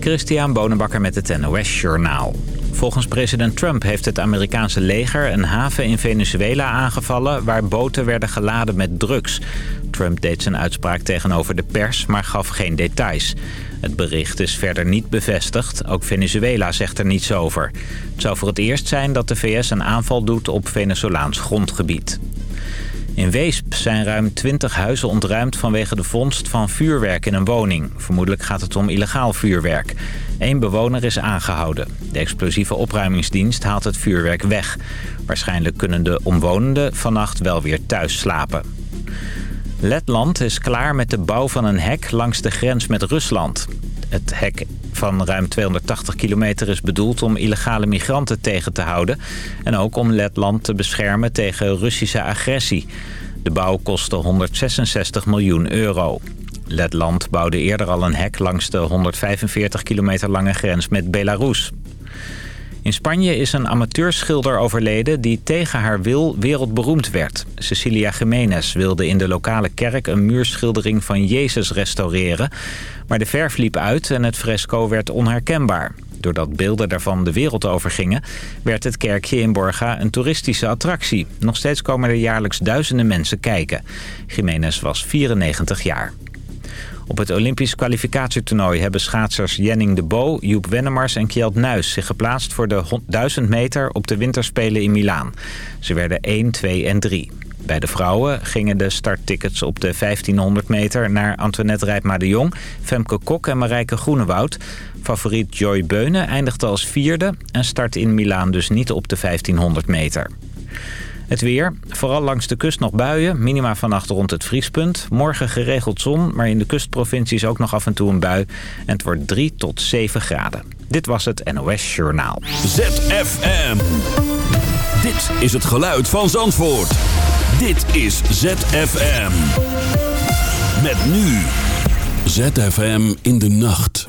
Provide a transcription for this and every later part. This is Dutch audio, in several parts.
Christian Bonenbakker met het NOS Journaal. Volgens president Trump heeft het Amerikaanse leger een haven in Venezuela aangevallen... waar boten werden geladen met drugs. Trump deed zijn uitspraak tegenover de pers, maar gaf geen details. Het bericht is verder niet bevestigd. Ook Venezuela zegt er niets over. Het zou voor het eerst zijn dat de VS een aanval doet op Venezolaans grondgebied. In Weesp zijn ruim 20 huizen ontruimd vanwege de vondst van vuurwerk in een woning. Vermoedelijk gaat het om illegaal vuurwerk. Eén bewoner is aangehouden. De explosieve opruimingsdienst haalt het vuurwerk weg. Waarschijnlijk kunnen de omwonenden vannacht wel weer thuis slapen. Letland is klaar met de bouw van een hek langs de grens met Rusland. Het hek van ruim 280 kilometer is bedoeld om illegale migranten tegen te houden... en ook om Letland te beschermen tegen Russische agressie. De bouw kostte 166 miljoen euro. Letland bouwde eerder al een hek langs de 145 kilometer lange grens met Belarus. In Spanje is een amateurschilder overleden die tegen haar wil wereldberoemd werd. Cecilia Jiménez wilde in de lokale kerk een muurschildering van Jezus restaureren. Maar de verf liep uit en het fresco werd onherkenbaar. Doordat beelden daarvan de wereld overgingen, werd het kerkje in Borga een toeristische attractie. Nog steeds komen er jaarlijks duizenden mensen kijken. Jiménez was 94 jaar. Op het Olympisch kwalificatietoernooi hebben schaatsers Jenning de Bo, Joep Wennemars en Kjeld Nuis zich geplaatst voor de 1000 meter op de winterspelen in Milaan. Ze werden 1, 2 en 3. Bij de vrouwen gingen de starttickets op de 1500 meter naar Antoinette Rijpma de Jong, Femke Kok en Marijke Groenewoud. Favoriet Joy Beunen eindigde als vierde en start in Milaan dus niet op de 1500 meter. Het weer. Vooral langs de kust nog buien. Minima vannacht rond het vriespunt. Morgen geregeld zon, maar in de kustprovincies ook nog af en toe een bui. En het wordt 3 tot 7 graden. Dit was het NOS Journaal. ZFM. Dit is het geluid van Zandvoort. Dit is ZFM. Met nu. ZFM in de nacht.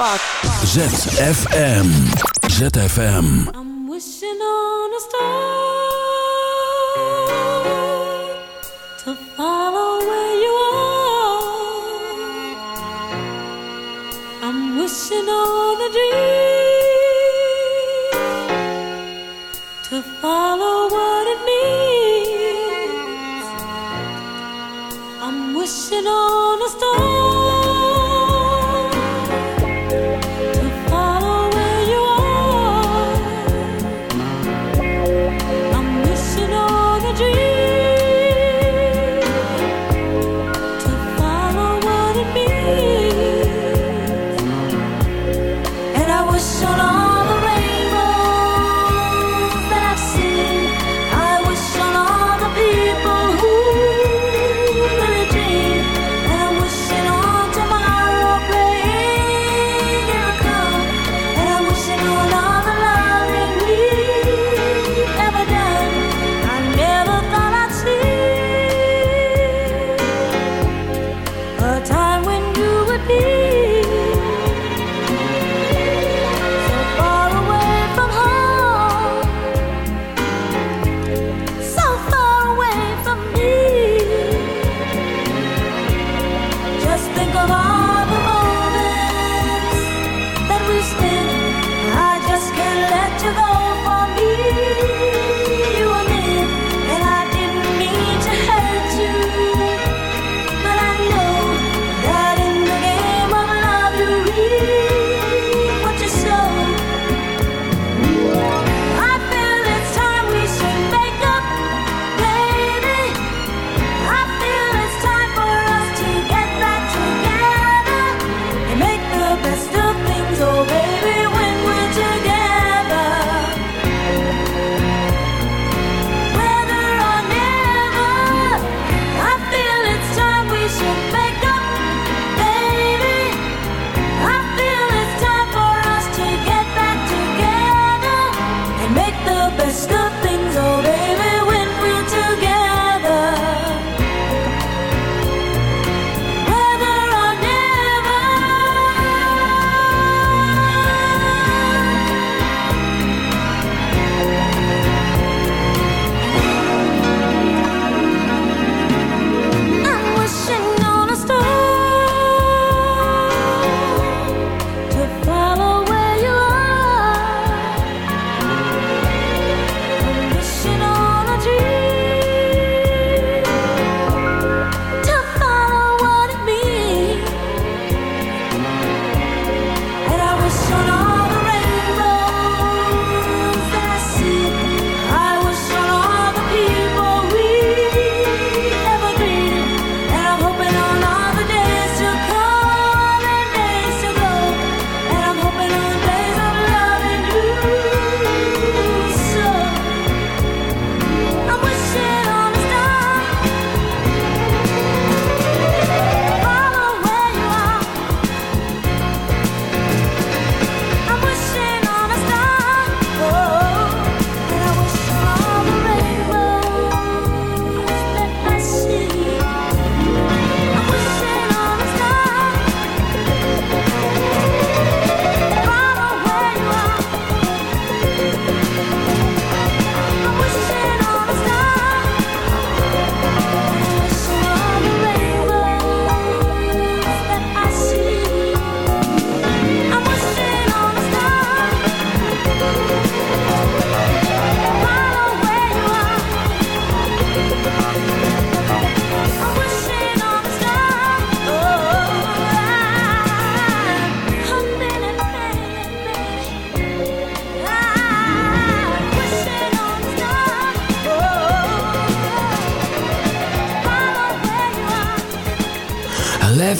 Fuck? ZFM. ZFM. I'm wishing on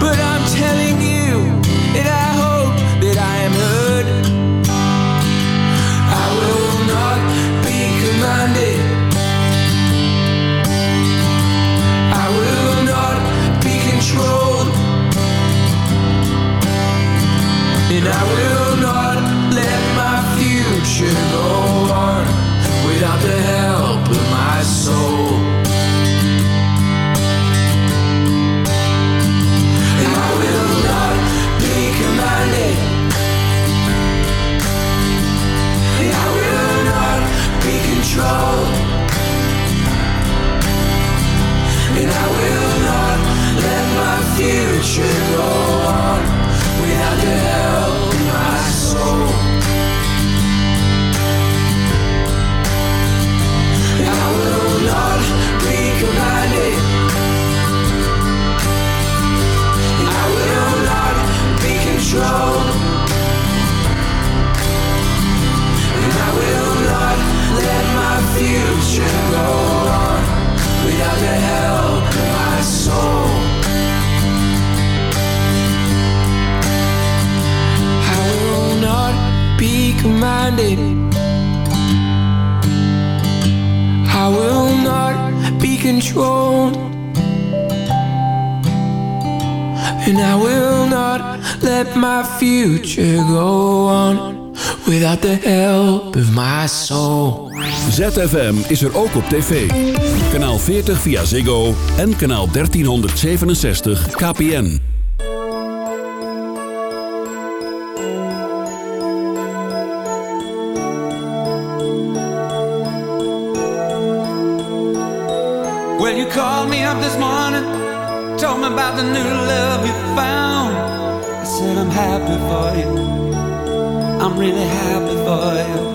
but ZFM is er ook op tv. Kanaal 40 via Ziggo en kanaal 1367 KPN. Well, you called me up this morning, told me about the new love you found. I said, I'm happy for you. I'm really happy for you.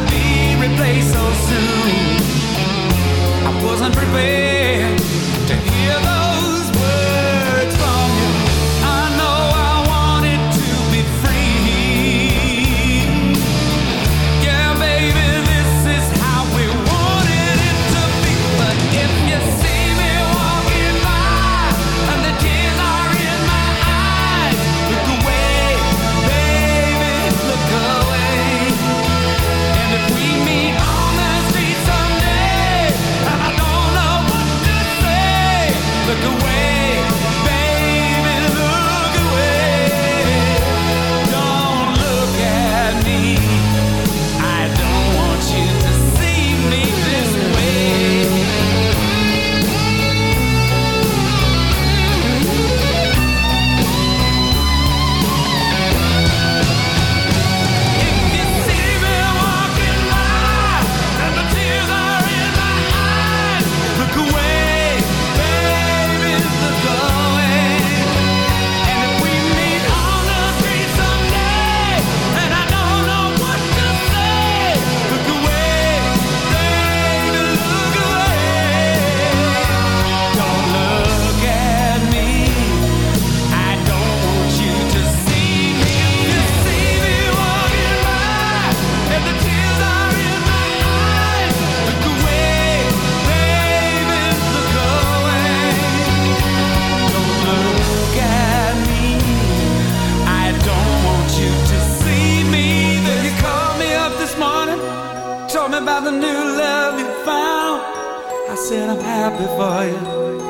would be replaced so soon. I wasn't prepared Lord.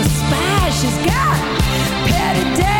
a spy. She's got petty days.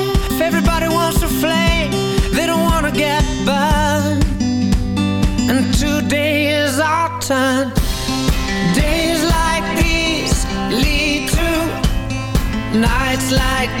Like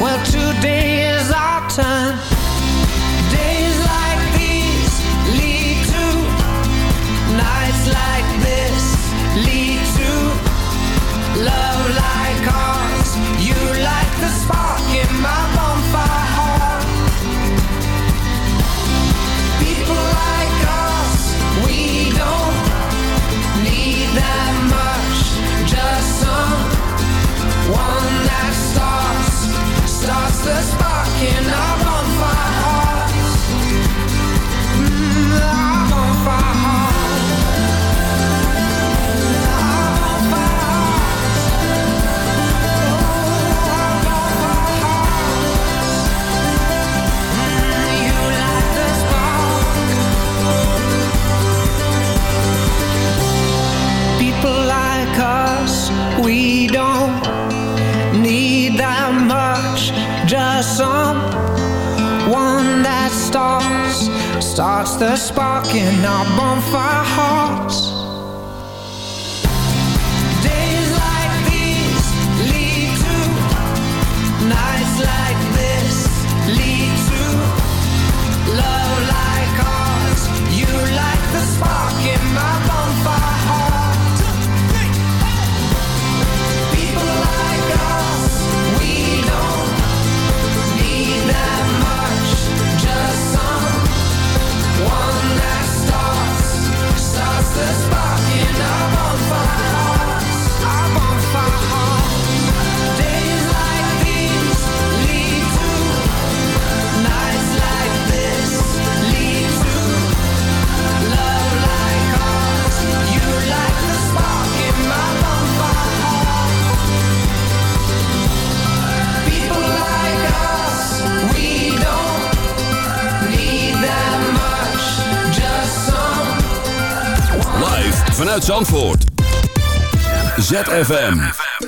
Well, today is vanuit Zandvoort. ZFM.